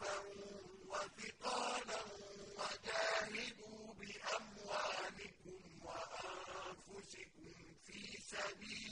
نفسا وثقالا وجاهدوا بأموالكم وأنفسكم في سبيل